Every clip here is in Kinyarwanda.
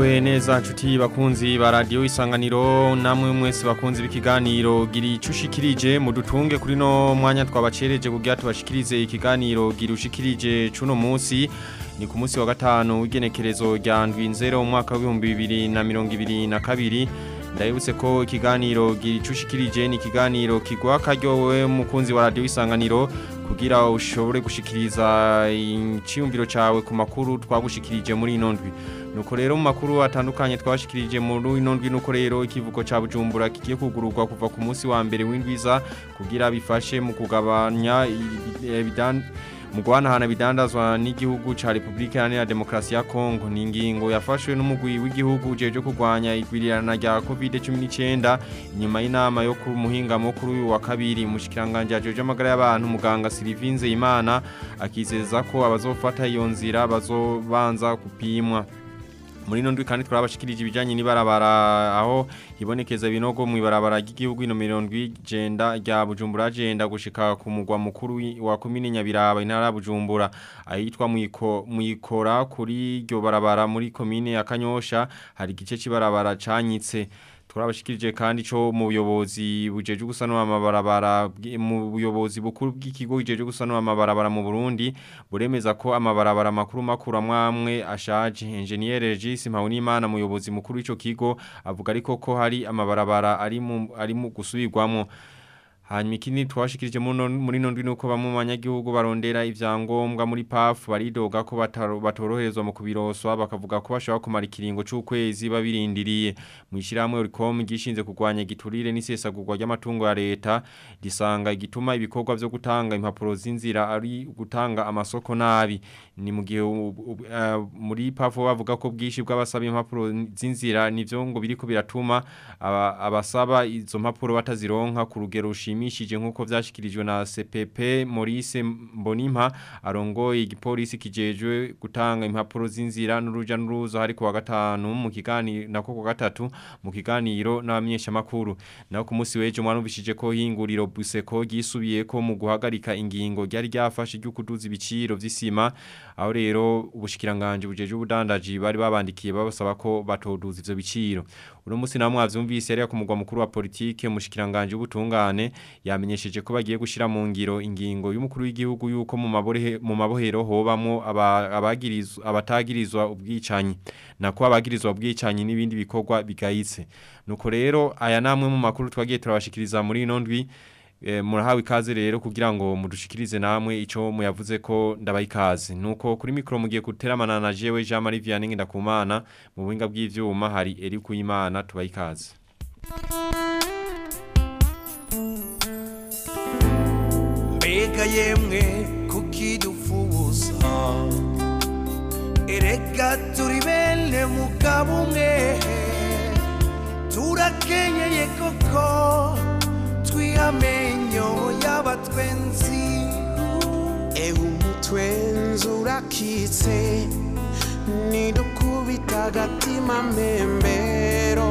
Muriwe neza nshuti bakunzi ba radio isanganiro namwe mwese bakunzi b'ikiganiro. Giri cushikirije mudutunge kuri no mwanya twabacereje kugira tubashikirize ikiganiro. Giri ushikirije cuno munsi ni ku munsi wa gatanu w'igenekerezo rya ndwi nzero mu mwaka wa 2022 ndabibutse ko ikiganiro gicushikirije ni ikiganiro kigwa karyowe mukunzi wa radio isanganiro kugira ushobore gushikiriza iciyumviro cawe ku makuru twagushikirije muri ino ndwi. Nuko rero mu makuru atandukanye twashikirije muri ino ndwi nuko rero ikivuko ca Bujumbura kigiye kugururwa kuva ku munsi wa mbere w'indwiza kugira bifashe mu kugabanya ibidan mu guhanahana bidandazwa n'igihugu ca Republika Iharanira Demokarasi ya Kongo. Ni ingingo yafashwe n'umugwi w'igihugu jeje kurwanya igwirirana rya COVID-19 inyuma y'inama yo ku muhinga mukuru wa kabiri mushikiranganje ajeje amagara y'abantu muganga Sylvinze Imana akizeza ko abazofata iyo nzira bazobanza kupimwa. Muri nondwi kandi twabashikirije ibijanye n'ibarabara aho hibonekeza ibinogo mu ibarabara ry'igihugu ino mirondwi jenda rya Bujumbura jenda gushika ku mugwa mukuru wa komine Nyabiraba intara Bujumbura. Ahitwa mwiko mwikora kuri iryo barabara muri komine ya Kanyosha hari igice cibarabara canyitse. Turabashikirije kandi co mu buyobozi bujeje gusanura amabarabara mu buyobozi bukuru bw'ikigo gijeje gusanura amabarabara mu Burundi buremeza ko amabarabara makuru makuru amwamwe ashaje. Engineer Regis Mpawunimana muyobozi mukuru w'ico kigo avuga ariko ko hari amabarabara ari mu ari mu gusubirwamo hanyuma ikindi twashikirije muri nondwi nuko bamwe mu banyagihugu barondera ivyangombwa muri PAF baridoga ko batoroherezwa mu kubiroswa bakavuga ko bashobora kumara ikiringo c'ukwezi babirindiriye. Mu ishiramwe Uricom gishinze kurwanya giturire n'isesagurwa ry'amatungo ya leta risanga igituma ibikorwa vyo gutanga impapuro z'inzira ari gutanga amasoko nabi. Ni mu gihe uh, muri PAF bavuga ko bwishi bw'abasaba impapuro z'inzira nivyo ngo biriko biratuma abasaba izo mpapuro batazironka ku rugero rushimishije nk'uko vyashikirijwe na CPP Maurice Mbonimpa arongoye igipolisi kijejwe gutanga impapuro z'inzira n'uruja n'uruza hari ku wa gatanu mu kiganiro nako ku gatatu mu kiganiro n'abamenyesha makuru naho ku munsi w'ejo mwanubishije ko hinguriro Buseko gisubiye ko mu guhagarika ingingo ryari ryafashe ryo kuduza ibiciro vy'isima aho rero ubushikiranganje bujeje ubudandaji bari babandikiye babasaba ko batoduza ivyo biciro. Uno munsi namwe avyumvise yari ku mugwa mukuru wa politike mushikiranganje ubutungane yamenyesheje ko bagiye gushira mu ngiro ingingo y'umukuru w'igihugu yuko mu mabohe mu mabohero hobamwo abagirizwa abatagirizwa ubwicanyi. Nako abagirizwa ubwicanyi n'ibindi bikorwa bigayitse. Nuko rero aya namwe mu makuru twagiye turabashikiriza muri ino ndwi murahawe ikaze rero kugira ngo mudushikirize namwe ico muyavuze ko ndabaye ikaze. Nuko kuri mikro mugiye guteramana na jewe Jean Marie Vianney ndakumana mu buhinga bw'ivyuma hari Eric Uyimana tubaye ikaze. Mbega yemwe kukidufuza erega turi bene mugabo umwe. Turakenyeye koko. Twihamenyo y'abatwenzi. Ewe umutwenzi urakitse nidukubita agatima mbembero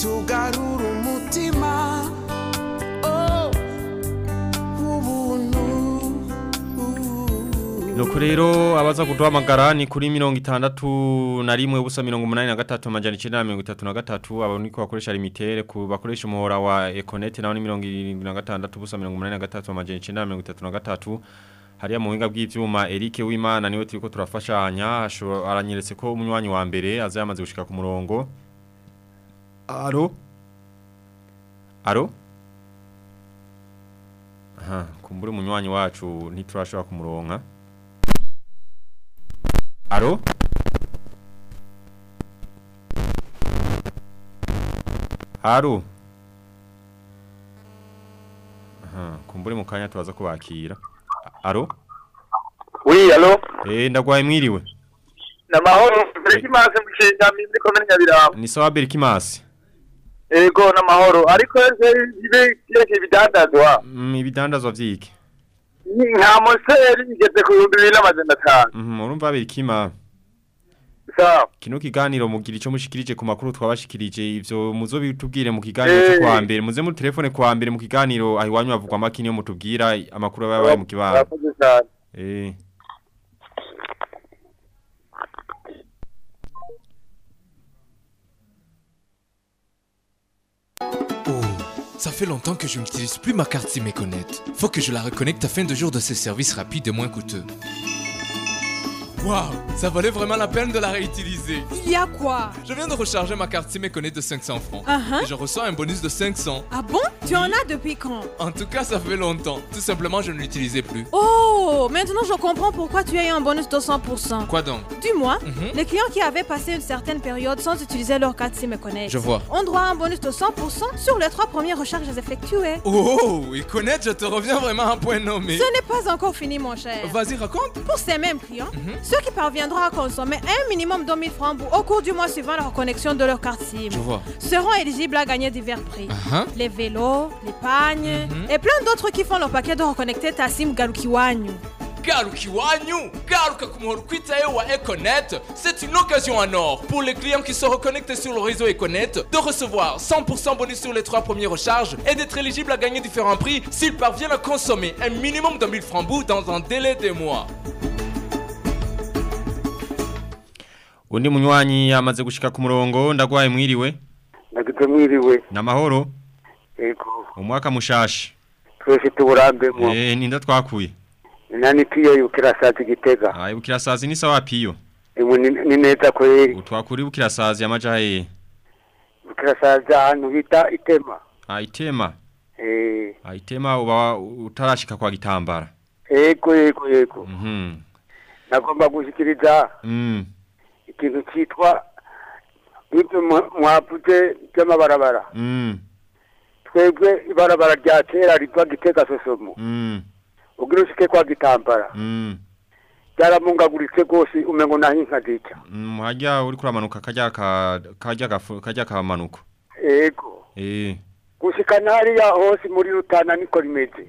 tugarura umutima. Nuko rero abaza kuduhamagara ni kuri mirongo itandatu na rimwe ubusa mirongo umunani na gatatu amajana icenda na mirongo itatu na gatatu abo niko bakoresha limitere ku bakoresha umuhora wa Econet naho ni mirongo irindwi na gatandatu ubusa mirongo umunani na gatatu icenda na mirongo itatu na gatatu. Hariya mu buhinga bw'ivyuma Eric Wimana ni we turiko turafashanya aranyeretse ko umunywanyi wa mbere azayamaze gushika ku murongo. Aro Aro Aha kumbure umunywanyi wacu ntiturashobora kumuronka. Aro? Aro? Aha, kumbure mu kanya tubaza kubakira. Aro? Oui, allo? Eh, ndagwaye mwiriwe. Namahoro, Berikimase mushinga mindi komene Nyabiraba. Ni sawa Berikimase. Ego namahoro, ariko ibe kireke ibidandazwa. Mm, ibidandazwa vyiki. Nka moseri igeze ku 2500. Mhm, urumva Berikima. Sawa. Kino kiganiro mugira ico mushikirije ku makuru twabashikirije ivyo muzo bitubwire mu kiganiro cyo kwa mbere muze mu telefone kwa mbere mu kiganiro ahiwanyu bavugwa makini yo mutubwira amakuru yabaye mu kibano. Ça fait longtemps que je n'utilise plus ma carte SIM. Faut que je la reconnecte afin de jour de ces services rapides et moins coûteux. Waouh, ça valait vraiment la peine de la réutiliser. Il y a quoi? Je viens de recharger ma carte SIM Econet de 500 francs. Uh-huh. Et je reçois un bonus de 500. Ah bon? Tu en as depuis quand? En tout cas, ça fait longtemps. Tout simplement, je ne l'utilisais plus. Oh, maintenant je comprends pourquoi tu as eu un bonus de 100%. Quoi donc? Dis-moi, Mhm. les clients qui avaient passé une certaine période sans utiliser leur carte SIM Connect Je vois. ont droit à un bonus de 100% sur les trois premières recharges effectuées. Oh, Econet, je te reviens vraiment à point nommé. Ce n'est pas encore fini, mon cher. Vas-y, raconte. Pour ces mêmes clients, Mhm. Ceux qui parviendront à consommer un minimum de 1000 francs au cours du mois suivant la reconnexion de leur carte SIM seront éligibles à gagner divers prix. Ah, Les vélos, les pagnes Mhm. et plein d'autres qui font leur paquet de reconnecter ta SIM Galukiwanyu. garuka iwanyu garuka ku muhoro ukwitayeho wa econet c'est une occasion en or pour les clients qui se reconnectent sur le réseau econet de recevoir 100% bonus sur les trois premières recharges et d'être éligibles à gagner différents prix s'ils parviennent à consommer un minimum de 1000 francs bout dans un délai de mois undi munywanyi yamaze gushika ku murongo ndagwaye mwiriwe nagize mwiriwe namahoro yego. Umwaka mushasha twese tuburambemo eh ninda twakuye? Nani piyo yukirasazi gitega. Ah ibukira sazi ni sawa piyo imu ni neza kweri utwakuri ibukira sazi yamaja he yukirasazi ahantu bita itema. Ah itema. Eh. Ah itema uba utarashika kwa gitambara. Yego yego yego. Mhm. Nagomba gushikiriza. Mm. Ikintu cyitwa ibyo mwa- mwavuze by'amabarabara. Mm. Twebwe ibarabara rya kera riva gitega sosomo mm. Ugira ushike kwa gitambara. Mm. Byaramungaguritse rwose umengo naho inka zica. Hajya uri kuramanuka kajya ka kajya gafu kajya kamanuko yego. Eh. Gushika hariya hose muri rutana niko rimeze.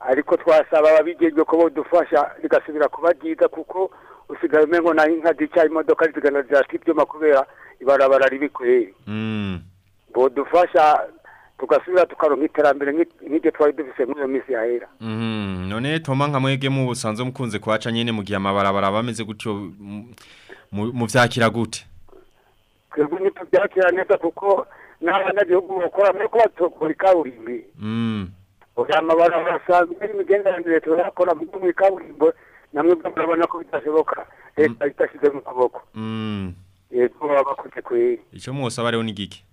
Ariko twasaba ababijejwe ko bodufasha rigasubira kuba ryiza kuko usigaye umengo naho inka zica imodoka zigana zirata ibyuma kubera ibarabara ribi kweri mm bodufasha tugasubira tukaronka iterambere nk'i- nk'iryo twari dufise muri iyo minsi yahera mhm none toma nka mwege mu busanzwe mukunze kwaca nyene mu gihe amabarabara bameze gutyo mu- mu mu vyakira gute? Twebwe ntitubyakira neza kuko n'abanyagihugu bakora muri ko batokora ikaburimbi. Mm. Oya amabarabara asanzwe y'imigenderanire turakora mu muri kaburimbo namwe murabona ko bidashoboka leta itashyize mu kuboko mm. Yego baba bakoze kweri ico mwosaba rero ni giki?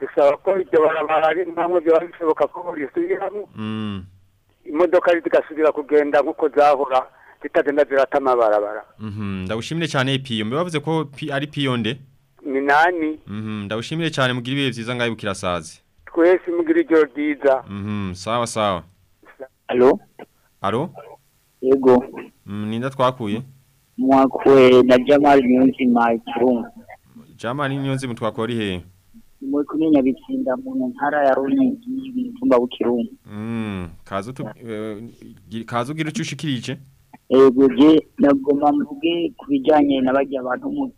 Dusaba ko iryo barabara mpamwe byaba bishoboka ko risubiramo mm. Imodoka zigasubira kugenda nk'uko zahora zitagenda zirata amabarabara. Mhm ndagushimire cyane piyo. Mbe bavuze ko pi, ari piyo nde? Minani mhm ndagushimire cyane mugira ibihe vyiza ngaye bukira sazi twese mugira ijoro ryiza. Mhm sawa sawa. Alo, alo yego, mm, ninda twakuye mwakuye na Jamal nyonzi Kirungu. Jamali nyonzi mutwakora he Mwe kumenya bitsinda mu ntara ya Ruyigi mutumba ukirungu. mm kazo tu eh, kazo gira iche? Yego je nagoma mvuge kubijanye n'abajya abantu mu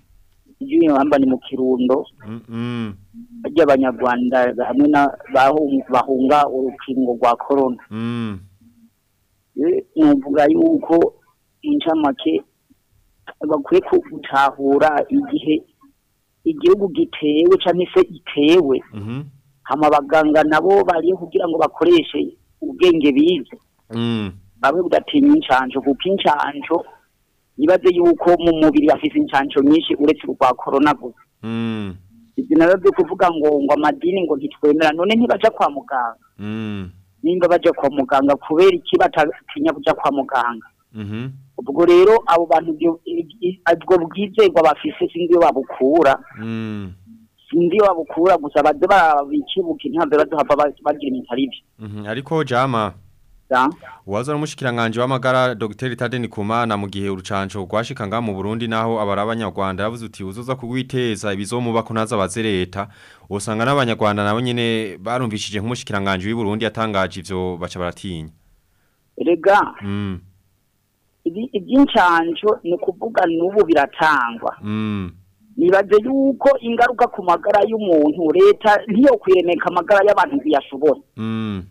Ijuye hamba ni mkirundo. Kirundo, mm mm bajya abanyarwanda hamwe na bahunga, urukingo rwa corona. mm Nuvuga yuko incamake bakwiye gutahura igihe igihugu gitewe cyangwa se itewe. Mhm. Hama abaganga nabo bariyo kugira ngo bakoreshe ubwenge bize. Mm. Bamwe budatinya incanco kuko incanco ibaze yuko mu mubiri bafise incanco nyinshi uretse urwa korona gusa. Mm. Ivyo navyo vyo kuvuga ngo ngo amadini ngo ntitwemera none ntibaja kwa muganga. Mm. Nimba baja kwa muganga kubera iki batatinya kuja kwa muganga. Mhm ubwo rero abo bantu ubwo bwizerwa bafise sinzi iyo babukura. Mm. Sinzi iyo babukura gusa baze babikibuka ntabwo bazohava ba- bagira ibintu ari byo mhm ariko jama? Uwaza n'umushikiranganje w'amagara Dr. Tadeni Kumana mu gihe urucanco rwashika nga mu Burundi naho abari abanyarwanda yavuze uti uzoza kugwiteza ibizomuba ko naza baze leta. Usanga n'abanyarwanda nabo nyene barumvishije nk'umushikiranganje w'i Burundi yatangaje ivyo baca baratinya. Rega mm. iby'incanco ni ukuvuga n'ubu biratangwa. Mm. Nibaze yuko ingaruka ku magara y'umuntu leta ntiyo kwiremeka amagara y'abantu ziyashobora mm.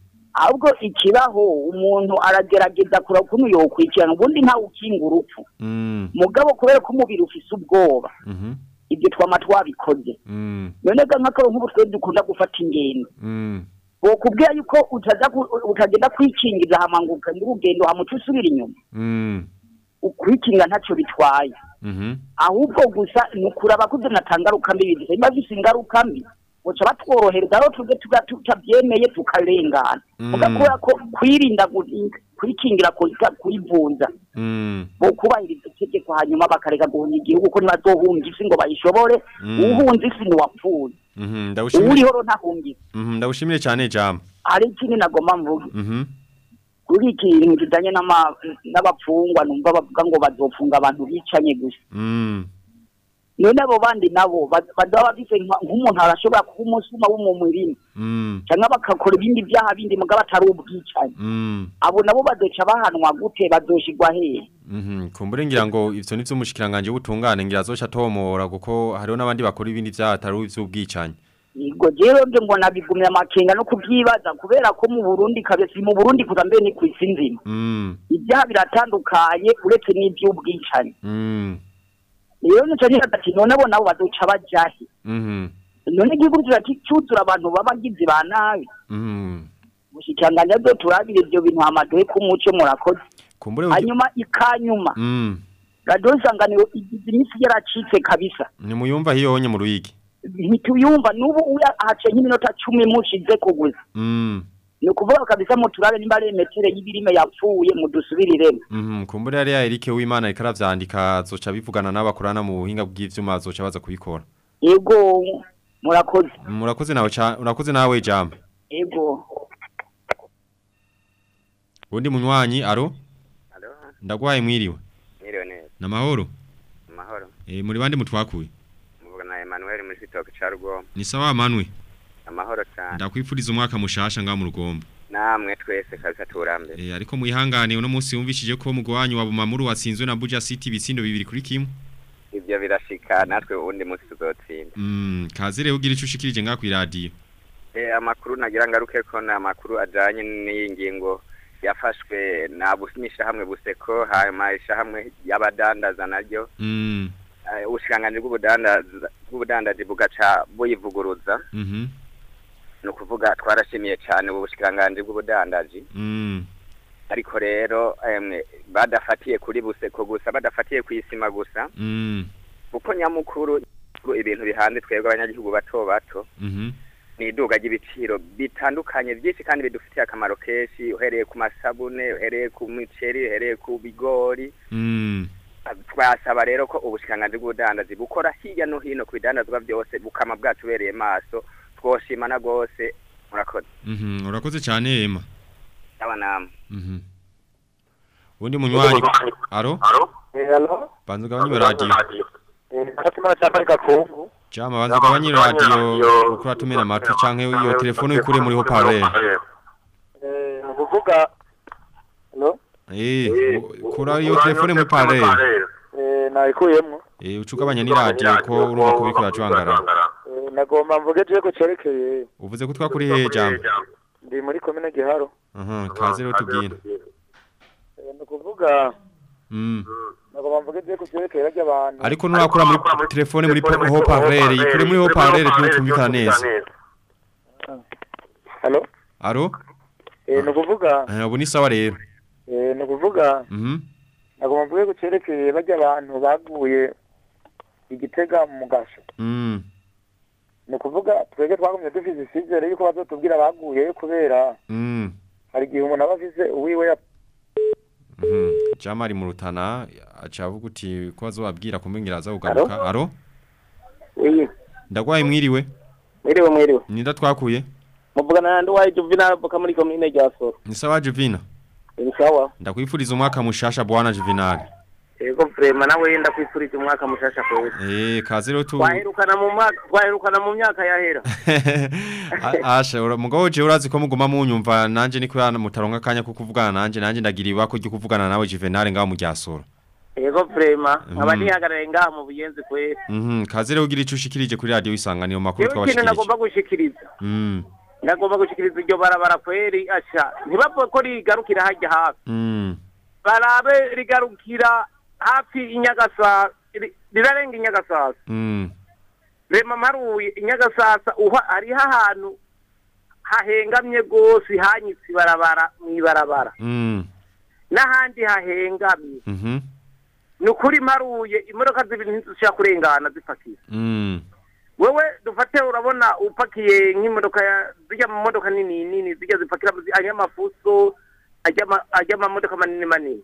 Ahubwo ikibaho umuntu aragerageza kureba ukuntu yokurikirana ubundi ntawe ukinga urupfu. Mm. Mugabo kubera ko umubiri ufise ubwoba mhm ibyo twama twabikoze. Mm. None ga nk'akaro nk'ubu twe dukunda gufata ingendo. Mm. Bokubwira yuko utagenda kwikingiza hama ngo ugende urugendo hamuca usubira inyuma. Ukwikinga ntacyo bitwaye. Mhm. ahubwo gusa ni ukuraba ko ibyo nta mbi bigize niba bifite ingaruka mbi. Guca batworohereza aho tuba tutabyemeye tukarengana Mm. kubera ko kwirinda kwikingira kwivunza Mm. kubahiriza itegeko hanyuma bakareka guhunga igihugu ko ntibazohunga isi ngo bayishobore Mm. uhunze isi ntiwapfuye Mhm. Ndawushimire. uwuriho ro ntahungise Mhm. Ndawushimire cyane jama. hari ikindi nagomba mvuge Mhm. kuri ikintu kijanye n'ama- n'abapfungwa numva bavuga ngo bazofunga abantu bicanye gusa. None abo bandi nabo ba- bazaba bafise nk'umuntu arashobora kuba umusuma wo mu murima Mm. cyangwa bagakora ibindi byaha bindi mugabo atari ubwicanyi Mm. abo nabo bazoca bahanwa gute bazoshigwa hehe Mhm. Kumbure ngira ngo ivyo nivyo umushikiranganje w'ubutungane ngira azoca tomora kuko hariho n'abandi bakora ibindi vyaha atari ivy'ubwicanyi. Yego rero nje mbona bigumya amakenga no kubyibaza kubera ko mu Burundi kabesi mu Burundi kuza mbere ni kwisi nzima Mm. ibyaha biratandukanye uretse n'iby'ubwicanyi Mm. Rero nico nibaza ati none abo nabo bazoca bajahe Mhm. none igihugu kirati cyuzura abantu babagizi ba nabi Mhm. mushikanganya byo turabire ibyo bintu hamadoye ku muco murakoze hanyuma ikanyuma Mm. radio isanganiro igize imisi yaracitse kabisa Ni muyumva hiyonye mu ruyigi. ntituyumva n'ubu uya hace nk'iminota cumi mushize kuguza. Ni ukuvuga kabisa mu turabe nimba ari emetere y'ibirime yapfuye mudusubiriremo Mhm. Kumbure yari ya Eric Uwimana ariko aravyandika azoca bivugana n'abakorana mu buhinga bw'ivyuma azoca baza kubikora. yego murakoze Murakoze nawe cha urakoze nawe jama. yego Undi munywanyi aro? Ndagwaye mwiriwe. mwiriwe neza. Namahoro. Amahoro. Eh muri bande mutwakuye? Muvuga na Emmanuel muri Sitoke ca Rugombo. Ni sawa manwe. Amahoro cyane. Ndakwifuriza umwaka mushasha nga mu rugombo. Namwe twese kabisa turambe. Eh ariko mwihangane uno munsi yumvishije ko mugwanyu wa Bumamuru watsinzwe na Buja City bitsindo bibiri kuri kimwe. Ivyo birashika natwe ubundi munsi tuzotsinda. Mm kaze rero ugira ico ushikirije nga ku radio. Eh amakuru nagira ngaruke ko na amakuru ajanye n'iyi ngingo yafashwe na busimisha hamwe buseko hanyuma ishahamwe y'abadandaza naryo Mm eh, ubushikiranganji bw'ubudandaza bw'ubudandaji bugaca buyivuguruza mhm ni ukuvuga twarashimiye cyane ubu bushikiranganji bw'ubudandaji. Mm. Ariko rero badafatiye kuri buseko gusa badafatiye ku isima gusa. Mm. Kuko nyamukuru ibintu bihanze twebwe abanyagihugu bato bato. Mhm ni iduga ry'ibiciro bitandukanye byinshi kandi bidufitiye akamaro kenshi. Uhereye ku masabune uhereye ku miceri uhereye ku bigori. Mm. Twasaba rero ko ubushikiranganji bw'ubudandaji bukora hirya no hino ku bidandazwa byose bukama bwatubereye maso. Twoshimana rwose murakoze mhm urakoze cyane Emma. aba namwe Mhm. Undi munywanyi aro? Hello? Banzu gabanye radio. Fatima cyapa gakungu. Chama banzu gabanye radio ukura tumena matwi canke iyo telefone ikure muri haut-parleur. Eh? Eh kura iyo telefone muri parleur. Eh, nayikuyemwo. Eh ucugabanya ni radio ko urumva ko bikora cwangara. Nagomba mvuge je ko cerekeye Uvuze ko twakuri he jambo. ndi muri komine Giharo. Aha kaze rero tubwira. Eh, nukuvuga Mm. nagomba mvuge je ko cerekeye rajya abantu. Ariko nurakura muri telefone muri haut-parleur ikure muri haut-parleur byumvikana neza. Hello? Aro? Eh, nukuvuga Eh ubu ni sawa rero. eh nukuvuga Mhm. nagomba mvuge ko cerekeye bajya abantu baguye igitega mu gasho. Mm. Ni ukuvuga twebwe twagumye dufise icyizere yuko bazotubwira baguye kubera Mm. hari igihe umuntu aba afise uwiwe ya Mhm. Jama ari mu rutana avuga uti ko azobabwira kumbengera aza kugaruka. Aro? Ndagwaye mwiriwe. mwiriwe mwiriwe. Ninda twakuye. Muvugana na Nduwaye Juvenal avuka muri komine rya Soro. Ni sawa Juvina. Ni sawa. Ndakwifuriza umwaka mushasha bwana Juvenal. Yego vrema nawe yenda kwifuriza umwaka mushasha kwezi. Eh kaze rero tu Twaherukana mu mwaka twaherukana mu myaka yahera. Asha mugabo je urazi ko muguma munyumva nanje niko yana mutaronka kanya ko kuvugana nanje nanje ndagira ibako ryo kuvugana nawe Juvenal ngaho mu ryasoro. Yego vrema Mhm. nihagarare ngaha mu buyenzi kwezi. Mhm kaze rero ugira ico ushikirije kuri radio isanganiro makuru Yewe ikintu twabashikirije. nagomba gushikiriza. Mhm. Nagomba gushikiriza iryo barabara kweri asha. Ntibapfe ko rigarukira hajya hafi. Mhm. Barabe rigarukira hafi inyagasa ri- rirarenga inyagasasa. Mhm. rema mparuye inyagasasa uha hariho ahantu hahengamye rwose hanyitse ibarabara mu ibarabara Mm. n'ahandi hahengamye Mhm. ni ukuri mparuye imodoka zibiri ntizishobora kurengana zipakiye Mm. wewe dufate urabona upakiye nk'imodoka ya zijya mu modoka nini nini zijya zipakira ajya amafuso ajya ama- ajya amamodoka manini manini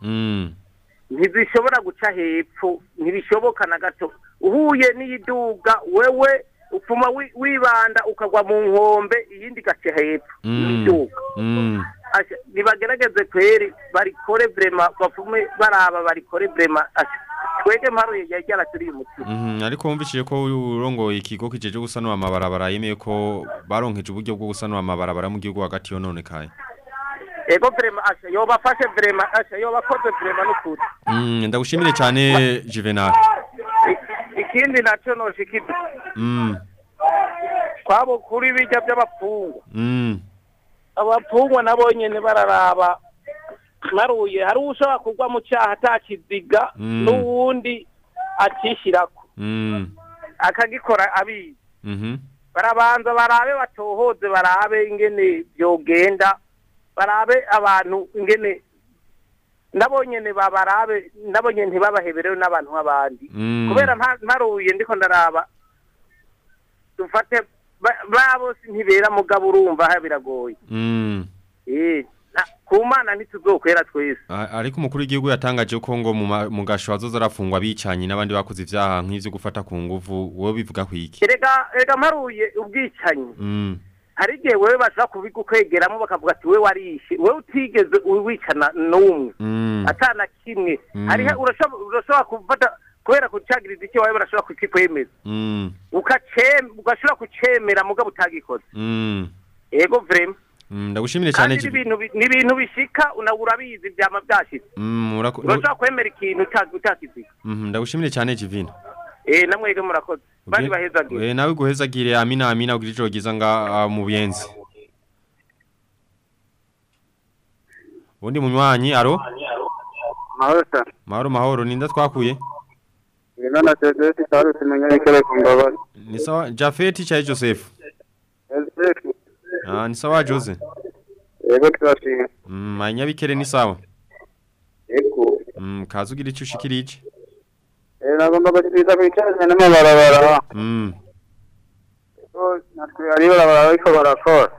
Ntizishobora guca hepfo ntibishoboka na gato uhuye n'iyiduga wewe upfuma wi- wibanda ukagwa mu nkombe iyindi igaca hepfo Mm. y'iduga Mm. Asha, nibagerageze kweri barikore vrema bapfume baraba barikore Asha, twege mparuye yari yaraturiye umutima Mhm. Ariko wumvishije ko urongoye ikigo kijeje gusanura amabarabara yemeye ko baronkeje uburyo bwo gusanura amabarabara mu gihugu hagati yononekaye. Ego vrema asha yobafashe vrema asha yobakoze vrema n'ukuri Mm. Ndagushimire cyane Juvenal. Ikindi naco noshikira Mm. kwabo kuri bijya by'abapfungwa abapfungwa nabo nyene bararaba maruye hari ushobora kugwa mu cyaha atakiziga n'uwundi akishirako Mm. akagikora abizi barabanza barabe batohoze barabe ingene byogenda barabe abantu ingene nabo nyene babarabe nabo nyene ntibabaheberewe n'abantu nk'abandi Mm. kubera mparuye ndiko ndaraba dufate si ntibera mugabo urumva ha biragoye Mm. eh ku mana ntituzokwera twese Ariko umukuru w'igihugu yatangaje ko ngo mu gasho hazoza arafungwa bicanyi n'abandi bakoze ivyaha nk'ivyo gufata ku nguvu wowe bivuga kwiki. erega erega mparuye ubwicanyi Mm. Hari igihe wewe bashobora kubigukwegeramo bakavuga ati we warishe wewe utigeze wicana n'umwe Mm. atana kimwe Mm. hariho urashobora gufata kubera kucagiriza icyo wawe barashobora kukikwemeza Mm. ugashobora kucemera mugabo utagikoze ego vrema. Ndagushimire cyane. bi- n'ibintu bishika urabizi byama byashitse urashobora kwemera ikintu uta- utakiziga Mhm. Ndagushimire cyane Jivina. Eh namwege murakoze bandi bahezagire Eh nawe guhezagire amina amina ugira giza nga mu byenzi Undi munywanyi aro? Mahoro Mahoro mahoro ninda twakuye? Nina na tete Sarusi munyekere ku mbabazi. Ni sawa Jafeti cha Joseph. Joseph Ah ni sawa Jose. yego turashimye. Mm manyabikere ni sawa. Yego. Mm kazugira icyo ushikirije. Nagomba gusubiza ku icyaje n'amabarabara. Natwe ari barabara ariko barakora.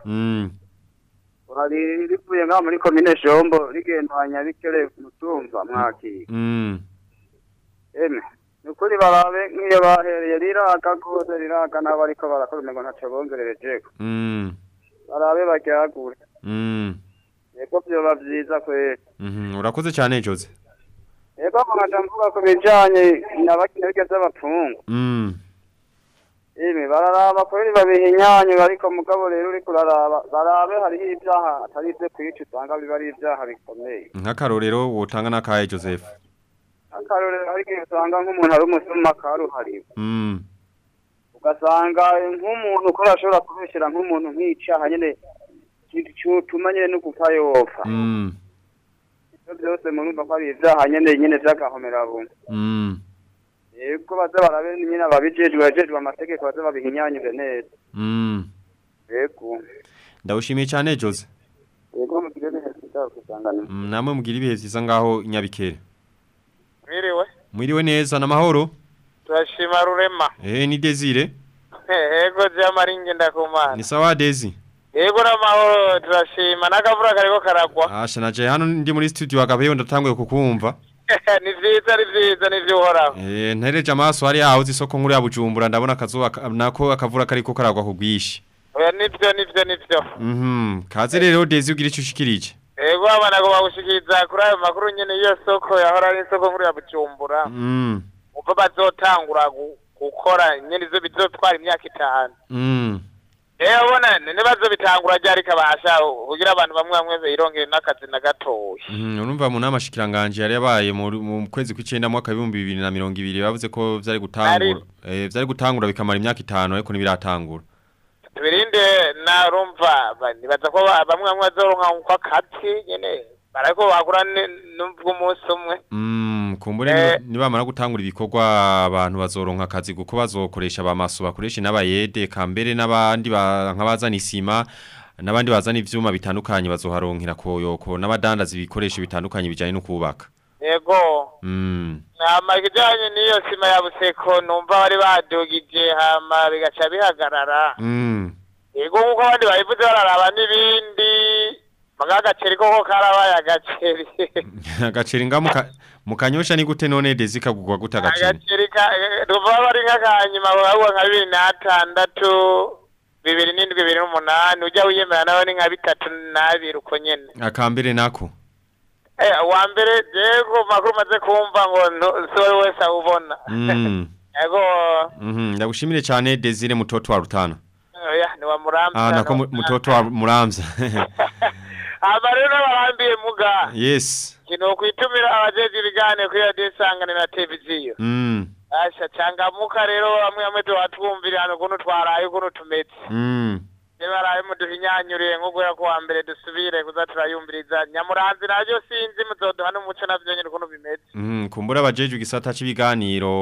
Hari rivuye ngaho muri komine Shombo rigendwanya bikere mutumva mwaki. Mm. Eme. Nukuri barabe nk'iyo bahereye riraka rwose riraka n'abo ariko barakora umengo ntaco bongererejeko. Barabe baryagure. Yego vyoba vyiza kweri. Mhm urakoze cyane Jose. Yego nkaja mvuga ku bijanye n'abakina bigeze abapfungu. Mm. Imi bararaba kweri babiha inyanyu ariko mugabo rero uriko uraraba barabe hariho ibyaha atari ivyo kwica usanga biba ari ibyaha bikomeye Nk'akarorero wotanga nakaye Joseph. akarorero igihe usanga nk'umuntu ari umusuma karuhariwe Mm. ugasanga nk'umuntu ukora ashobora kubeshyira nk'umuntu nk'icaha nyene cyutuma nyene no gupfa yopfa Mm. Byose murumva ko ari ibyaha nyene nyene vy'agahomerabuntu Mm. yego baze barabe nyene ababijejwe bajejwe amategeko baze babiha inyanyure neza Mm. yego Ndawushimiye cyane Jose. yego mugire neza kusanganira Mm, namwe mugira ibihe vyiza ngaho nyabikere. Mwiriwe Mwiriwe neza na mahoro? turashima rurema Eh ni Desire. ego vyamaringe ndakumana Ni sawa Desi. Ego n'amahoro turashima n'akavura kariko karagwa Asha naje hano ndi muri studio agabeyo ndatanguye kukumva. ni vyiza ni vyiza ni vyuhoraho Eh ntereje amaso hari aho zisoko nkuru ya Bujumbura ndabona akazuba ka- nako akavura kariko karagwa kugwishi. oya nivyo nivyo nivyo Mhm. Kaze rero Desi ugira icyo ushikirije. ego abana ngo bagushikiriza kuri ayo makuru nyene iyo soko yahora ari isoko nkuru ya bujumbura Mm. umva bazotangura gu- gukora nyene izo bizotwara imyaka itanu Mm. Eh ubona nibazo bitangura ryari kabasha kugira abantu bamwe bamwe birongere n'akazi na gatoya Mhm, urumva mu nama shikiranganje yari yabaye mu kwezi kw'icenda mwaka w'ibihumbi bibiri na mirongo ibiri bavuze ko vyari gutangura eh vyari gutangura bikamara imyaka itanu ariko ntibiratangura. tubirinde na urumva ba- nibaza ko ba- bamwe bamwe bazoronka nko akazi nyene barako bagura n'ubwo umunsi umwe. Mm, kumbure Eh. ni- nibamara gutangura ibikorwa abantu bazoronka akazi kuko bazokoresha abamaso bakoresha n'abayede kambere n'abandi ba- nk'abazana isima n'abandi bazana ivyuma bitandukanye bazoharonkera koyoko n'abadandaza ibikoresho bitandukanye bijanye no kubaka. Yego. Mm. Nama ikijanye n'iyo sima ya buseko numva bari badugije hama bigaca bihagarara. Mm. Yego nk'uko abandi bayivuze bararaba n'ibindi maga agaceri koko karabaye agaceri agaceri nga muka mukanyosha ni gute none dezi kagugwa gute agaceri agaceri ruva bari nk'akanyuma bagwa nka bibiri n'atandatu bibiri n'indwi bibiri n'umunani ujya wiyemera nawe ni nka bitatu n'abiri uko nyene. Akambere nako? Eh, wa mbere yego makuru maze kumva ngo si wowe wese awubona. Mm. Yego mhm ndagushimire cyane Desire mutoto wa Rutana. Oya ni wa murambi ah nako mu- mutoto wa Muramvya. hama rero n'abarambiye muga. Yes. Kino kwitumira abajeje ibiganiro kuri radiyo isangane na televiziyo. Mm. Asha cangamuka rero bamwe bamwe tubatwumvira hano ukuntu twaraye ukuntu tumeze. Mm. Nibaraye muduhinyanyuriye nko guhera kuwa mbere dusubire kuza turayumviriza nyamuranzi naryo sinzi muzoduha n'umuco navyo nyene ukuntu bimeze. Mhm kumbura abajeje igisata c'ibiganiro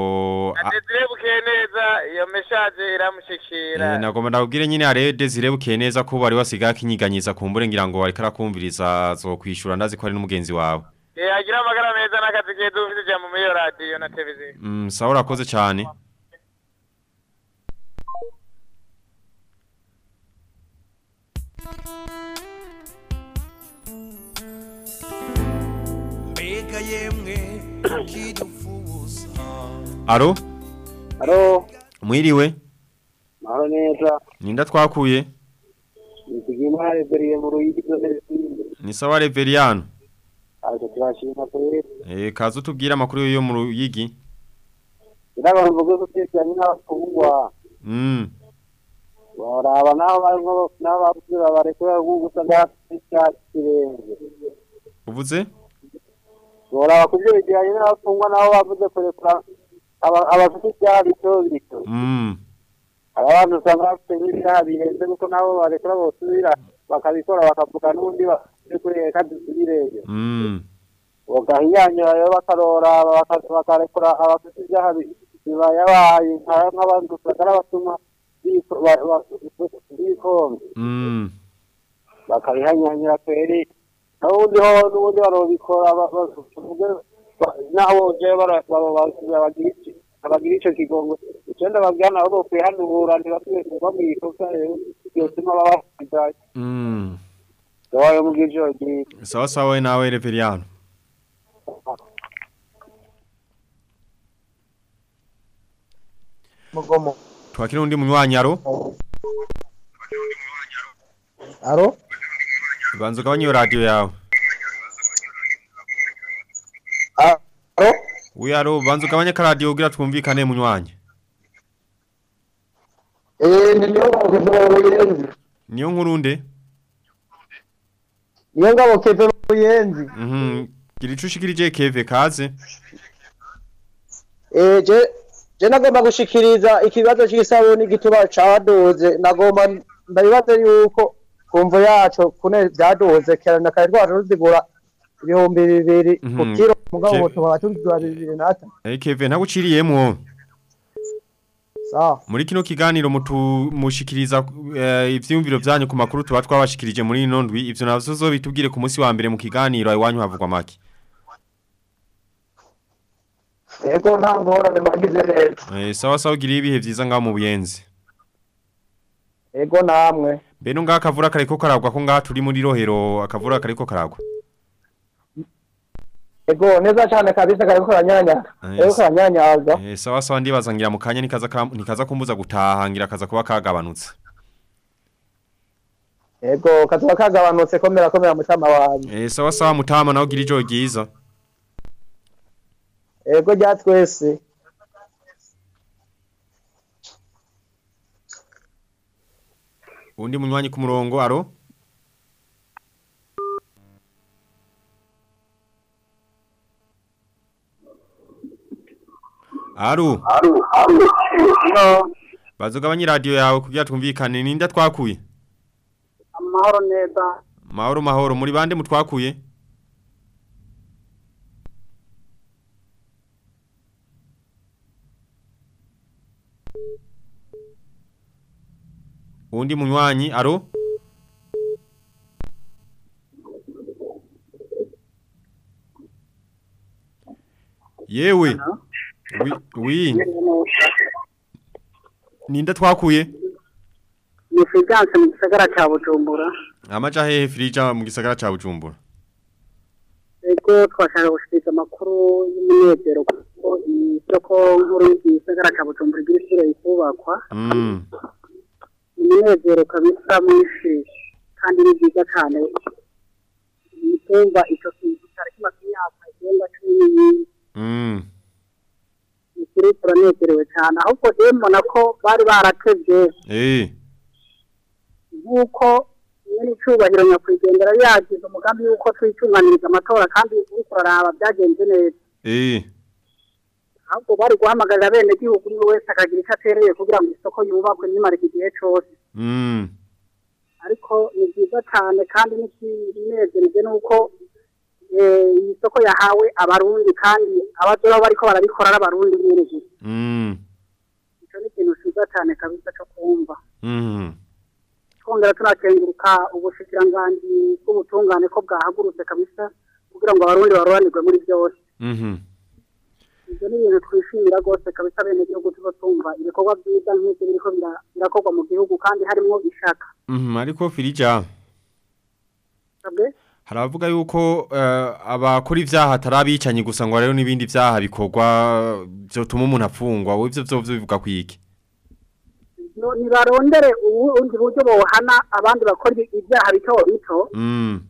a- Desire bukeye neza iyo meshaje iramushikira. Eh, nagomba ndabwire nyine are Desire bukeye neza ko bari wasigaye akinyiganyiza kumbure ngira ngo ariko arakumviriza zo kwishura ndazi ko ari n'umugenzi wawe. Eh, agira amagara meza n'akazi keza ufite ijambo muri iyo radiyo na televiziyo. Mm sawa urakoze cyane. Mbega yemwe Aro Alo, mwiriwe? Mahoro neza. ninda twakuye. Ni sawa turashima kuri. eh kazo tubwira amakuru yo mu Ruyigi? Irabantu mvuge ko twese n'abafungwa. Baraba naho barimo n'ababwira barekura gusa ndacyakirenge. uvuze Baraba kubyo bijyanye n'abafungwa naho bavuze kurekura aba- abafite ibyaha bito bito. mm Abantu usanga bafite n'ibyaha bihenze kuko nabo barekura bosubira bakabikora bakavuga n'undi barekure kandi dusubireyo. mm bagahinyanyura rero bakarora baka- bakarekura abafite ibyaha bi- bibayabaye nka- nk'abandi usanga ari abatuma biko- ba- ba- bikonga mm bakabihinyanyura kweri n'ubundi ho n'ubundi barobikora ba- ba- tuvuge ba- naho bagira ico kigongo ico ndababwira nabo bokwihanura ntibasubire kugwa mw'ikosa rero yotuma babasigaye mm wayo mubw'ijoro ryiza sawa sawa nawe Reveriano mugomo twakira undi munywanyi aro banza ugabanye iyo radio yawe. Aro banza ugabanye ka radio kugira twumvikane munywanyi eh ni niyo buyenzi niyo ngabo keve buyenzi mhm. Gira ico ushikirije keve kaze? Eh je nagomba gushikiriza ikibazo c'isabuni gituba cadoze nagomba ndabibaze yuko kumvo yaco kune vyadoze kera kare twaje ruzigura ibihumbi bibiri ku Mhm. kiro. Mugabo Ke- ubu tuba tugura bibiri n'atanu eh keve ntaguciriyemwo sawa. Muri kino kiganiro mushikiriza eh, ivyumviro vyanyu ku makuru tuba twabashikirije muri ino ndwi. Ivyo navyo zo bitubwire ku munsi wa mbere mu kiganiro. Iwanyu havugwa make. Ego nta ngorane mwagize neza eh sawa sawa gira ibihe vyiza ngaho mu buyenzi ego namwe Beno ngaha akavura kariko karagwa ko ngaha turi muri rohero akavura kariko karagwa. ego neza cyane kabisa kariko karanyanya Yes. kariko karanyanyaza Eh sawa sawa ndibaza ngira mu kanya nikaza ka- nikaza kumbuza gutaha ngira kaza kuba kagabanutse. ego kazoba kagabanutse komera komera mutama wanjye Eh sawa sawa mutama nawe gira ijoro ryiza. Ego rya twese Undi munywanyi ku murongo aro? Aru. Aru, aru. Bazugabanye radio yawe kugira twumvikane ninda twakuye. amahoro neza Mahoro mahoro muri bande mutwakuye? uwundi munywanyi aro yewe wi ninda twakuye? Ni Fulgence mu gisagara cya Bujumbura. Amaca hehe Fulgence mu gisagara cya Bujumbura? Ego twashaka gushikiriza amakuru y'umunezero kuko isoko nkuru y'igisagara cya Bujumbura igirishire ikubakwa mm. Umunezero kabisa mwinshi kandi ni byiza cyane. Imitumba icyo kintu cyari kimaze imyaka irenga cumi n'ibiri mm. ukuri turanezerewe cyane. Ahubwo mbona ko bari baratebye. Eh. Nk'uko nyine icyubahiro nyakwigendera yagize umugambi w'uko twicunganiriza amatora kandi uriko uraraba byagenze neza. Eh. Ahubwo bari guhamagarira bene gihugu umwe wese akagira icyo atereye kugira ngo isoko yubakwe ntimarike igihe cyose. Mm. Ariko ni byiza cyane kandi n'ikinezereje ni uko eh, iyi soko yahawe abarundi kandi abazoba bariko barabikora ari abarundi gusa mm. Icyo ni ikintu cyiza cyane kabisa cyo kumva. Mm. Twongera tunakenguruka ubushikiranganji bw'ubutungane ko bwahagurutse kabisa kugira ngo abarundi baroranirwe muri byose. Mhm ibyo ni ibintu twishimira rwose kabisa bene gihugu tuba tumva ibikorwa byiza nk'ibyo biriko bira- birakorwa mu gihugu kandi harimo ishaka. Mhm ariko sabwe haravuga yuko eh, abakora ivyaha atarabicanyi gusa ngo rero n'ibindi vyaha bikorwa byotuma umuntu afungwa. Wowe ivyo vyovyo bivuga kwiki No- nibarondere ubundi buryo bohana abandi bakora ibyaha bito bito. Mm.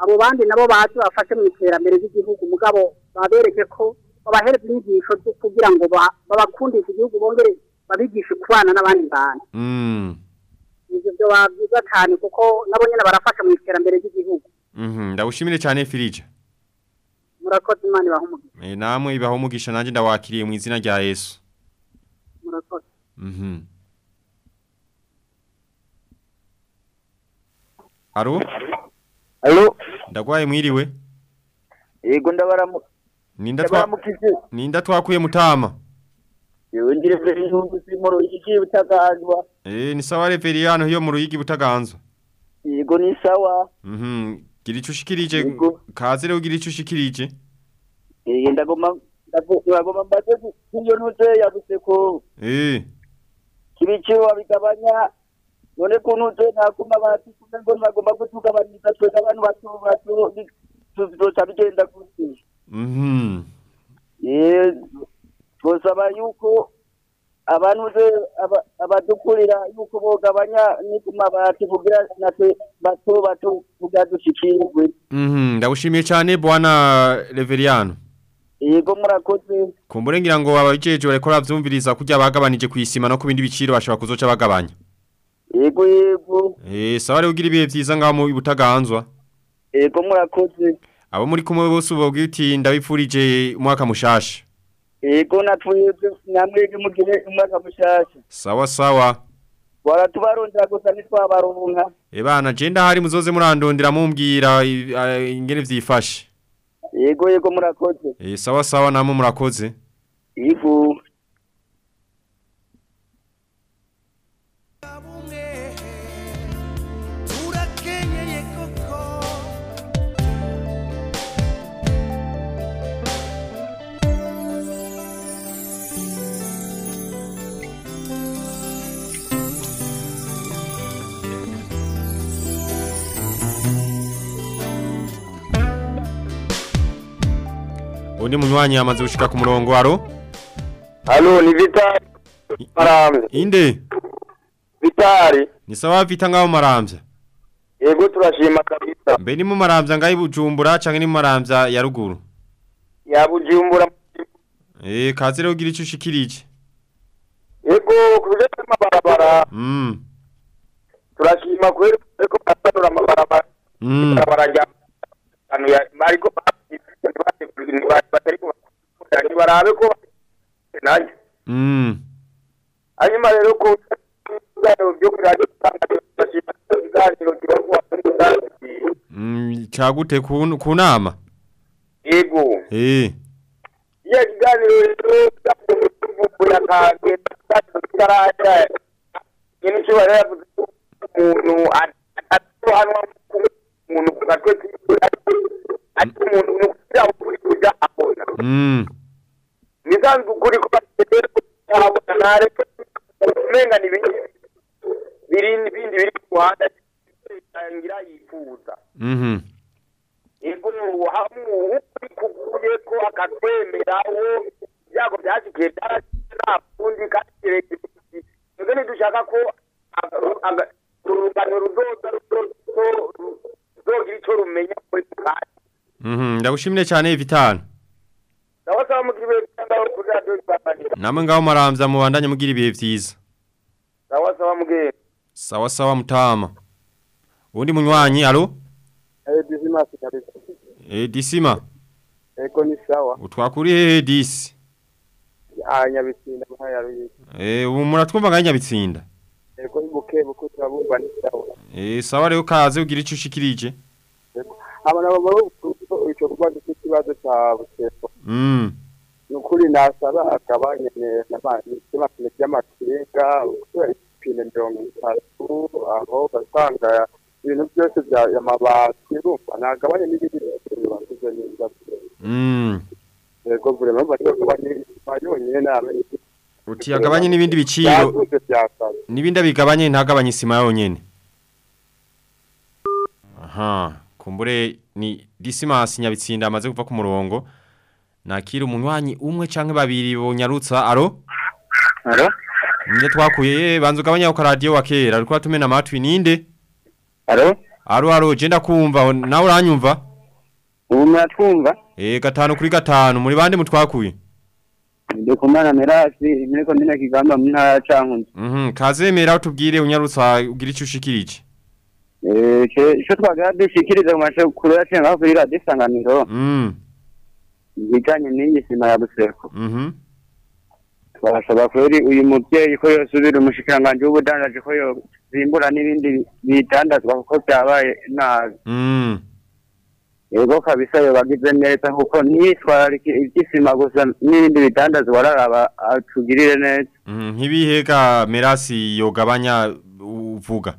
Abo bandi nabo bazi bafashe mu iterambere ry'igihugu. Mugabo babereke ko babahereza inyigisho kugira ngo ba- babakundishe igihugu bongere babigishe kubana n'abandi bantu. Mm. Ivyo byo byiza cyane kuko nabo nyene barafasha mu iterambere ry'igihugu. Mhm ndawushimire cyane filija murakoze imana ibaha umugisha. Eh namwe ibaho umugisha nanje ndawakiriye mu izina rya Yesu. Murakoze. Mhm Aro Alo? Ndagwaye mwiriwe. Yego ndabaramu ninda twakuye mutama. Yewe ngire mbere y'ubu simuro iki butagazwa eh ni sawa Reveriano hiyo mu ruyigi butaganzwa yego ni sawa. Mhm gira ico ushikirije? Kaze rero gira ico ushikirije? Eh ndagoma ndagoma mbaze kuyo ntuze yaguse ko. Eh. Kibiciro abigabanya none ko ntuze nakuma bati kumbe ngo bagomba kutugabanyiriza twese abantu tuzoca bigenda gusi eh twosaba yuko abantu aba- abadukurira yuko bogabanya nikumabati kugira natwe bato bato kugira dushikirwe. Mhm ndawushimiye cyane bwana Reveriano. Yego murakoze. Kumbure ngira ngo abajeje bareko bavyumviriza kurya bagabanije kwisima no kubindi biciro bashobora kuzoca bagabanya. Yego yego. Eh sawa rero ugira ibihe vyiza ngaho mu butaganzwa. Yego murakoze. Abo muri kumwe bose ubabwira uti ndabipfurije umwaka mushasha. Yego natwebwe namwege mugire umwaka mushasha. Sawa sawa. Waratubarondera gusa ntitwabaronka ebana je ndahari muzoze murandondera mumbwira ingene vyifashe. Yego yego murakoze. Eh sawa sawa namwe murakoze. Yego undi munywanyi yamaze gushika ku murongo aro Halo, ni Vitali. Maramvya. inde Vitali. ni sawa vita ngaho maramvya Yego turashima kabisa. mbe ni mu maramvya ngaho bujumbura canke ni mu maramvya ya ruguru Ya Bujumbura. eh kaze rero ugira ico ushikirije Yego kubije amabarabara. mm Turashima kweli ko basanura amabarabara. mm Barabara rya anu ya mariko barabe ko nanjye. Hanyuma rero ko byo mm cagute ku nama Yego. eh kiganiro ya kange tarajya nyine cyo ko umuntu atohanwa umuntu gatwe ariko umuntu hmm. ni ukugira ngo uri kujya abona ni za uri kuba rero utabona ntareke umenya ni ibindi biri ku muhanda bitangira yifuza. Hmm. Ubwo umuntu uhamuye ko akakwemera wowe kuri radiyo isanganiro Namwe ngaho maramvya mubandanye mugira ibihe vyiza. ndabasaba mugira Sawa sawa mutama. Undi munywanyi alo? Eh, bizimasi kabisa. Eh disima. Eko ni sawa. Utwakuri hehe disi? Ah, nyabitsinda muhaya ruyi. Eh ubu muratwumva nganya bitsinda. Eko ni buke buke turabumva ni sawa. Eh sawa rero kaze ugira ico ushikirije. Abana babo bukepo. Mm. Nukuri nasaba akabanye kubera ipine mirongo itatu aho basanga ibintu byose bya amabati urumva nagabanye n'ibindi bintu bakuze neza. Mm. Ego vraiment bari bakabanye bayonyene nabe Uti yagabanye n'ibindi biciro. Nibindi bigabanye ntagabanye isima yonyene. Aha, kumbure ni Dismas Nyabitsinda amaze kuva ku murongo. Nakira umunywanyi umwe canke babiri bonyarutsa. Aro? Alo? Ninde twakuye banza ugabanya ku radio wa kera ariko atumena amatwi ninde? Alo? Aro aro je ndakumva nawe uranyumva? Ubu muratwumva? Eh gatanu kuri gatanu muri bande mutwakuye? Ndi kumana Merasi, muri komine Kigamba ya Cankuzo. Mhm, kazemera utubwire unyarutsa ugira ico ushikirije. Ico twagira dushikirize mu ngaho kuri radiyo isanganiro. Mm. Ibijanye n'iyi sima ya Buseko. Barasaba kweri uyu muvyeyi ko yosubira umushikiranganji w'ubudandaji ko yozimbura n'ibindi bitandazwa kuko byabaye nabi. Mm. Ego kabisa yobagize neza kuko nitwararike iby'isima gusa n'ibindi bitandazwa wararaba atugirire neza. Mhm, nk'ibihega Merasi yogabanya uvuga.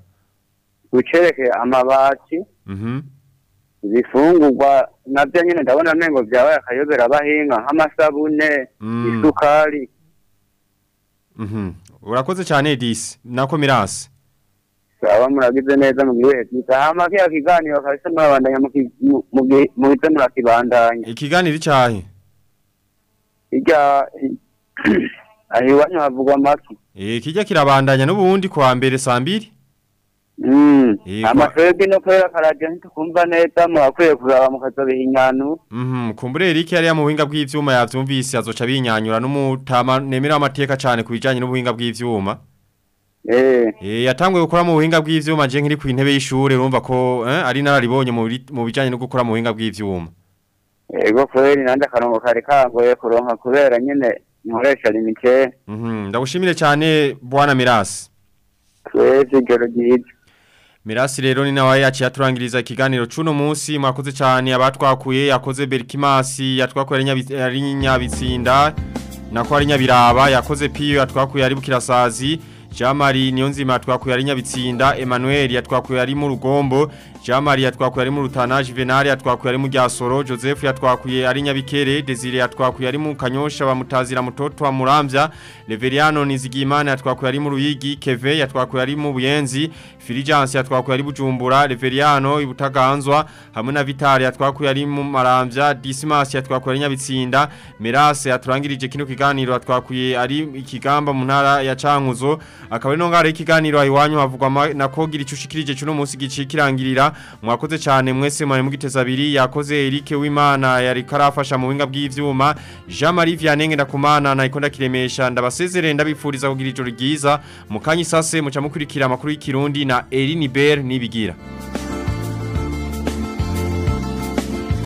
Ucereke amabati, ibifungurwa navyo nyene ndabona mengo vyabaye akayobera abahinga nk'amasabune, Mm. isukari. Mhm. Urakoze cyane Dis. Nako Mirasi. Saba muragize neza mu gihe cyiza. Hama kiya kiganiro kabisa murabandanya mu ki- mu- gihe murakibandanya. Ikiganiro icahe? Irya aho iwanyu havugwa amaki. Eh kijya kirabandanya n'ubundi kwa mbere saa mbiri. No kwera karaje ntitukumva neza murakwiye kuraba mukazobiha inyanu. Kumbure Eric yari mu buhinga bw'ivyuma yavyumvise azoca binyanyura n'umutama nemera amateka cyane kubijanye n'ubuhinga bw'ivyuma. Eh. Eh yatanguye gukora mu buhinga bw'ivyuma je nkiri ku intebe y'ishure urumva ko ari nararibonye mu bijanye no gukora mu buhinga bw'ivyuma. Ego kweri nanje akarongo kare kangoye kuronka kubera nyene nkoresha limite. Mhm. Ndagushimire cyane bwana Mirasi. Twese ijoro ryiza. Mirasi rero ni nawe yaciye aturangiriza ikiganiro cuno munsi. Mwakoze cyane abatwakuye yakoze Berkimasi yatwakuye ari Nyabi- ari nyabitsinda nako ari nyabiraba. Yakoze Piyo yatwakuye ari bukirasazi. Jamari Niyonzima yatwakuye ari nyabitsinda Emmanuel yatwakuye ari mu rugombo Jamari yatwakuye ari mu rutana Juvenal yatwakuye ari mu ryasoro Joseph yatwakuye ari nyabikere Desire yatwakuye ari mu kanyosha bamutazira mutoto wa Muramvya Leveriano Nizigimana yatwakuye ari mu ruyigi Keve yatwakuye ari mu buyenzi Filigence yatwakuye ari bujumbura Leveriano ibutaganzwa hamwe na Vitali yatwakuye ari mu maramvya Dismas yatwakuye ari nyabitsinda Mirase yaturangirije kino kiganiro yatwakuye ari ikigamba mu ntara ya Cankuzo akaba ari nongara ikiganiro ayiwanyu havugwa ma- nako gira icushikirije cuno munsi gicikirangirira. Mwakoze cyane mwese mwari mugiteza abiri. Yakoze Eric Wimana yari karafasha mu winga bw'ivyuma. Jean Marie Vianney ndakumana na ikonda kiremesha. Ndabasezerere ndabifuriza kugira ijoro ryiza. Mukanyi sase muca mukurikira amakuru y'ikirundi na Eline Ber nibigira.